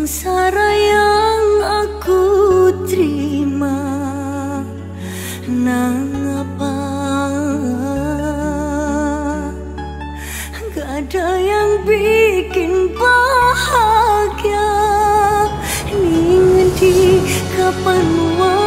Sengsara yang aku terima Nang apa Gak ada yang bikin bahagia ini nanti kapan waktu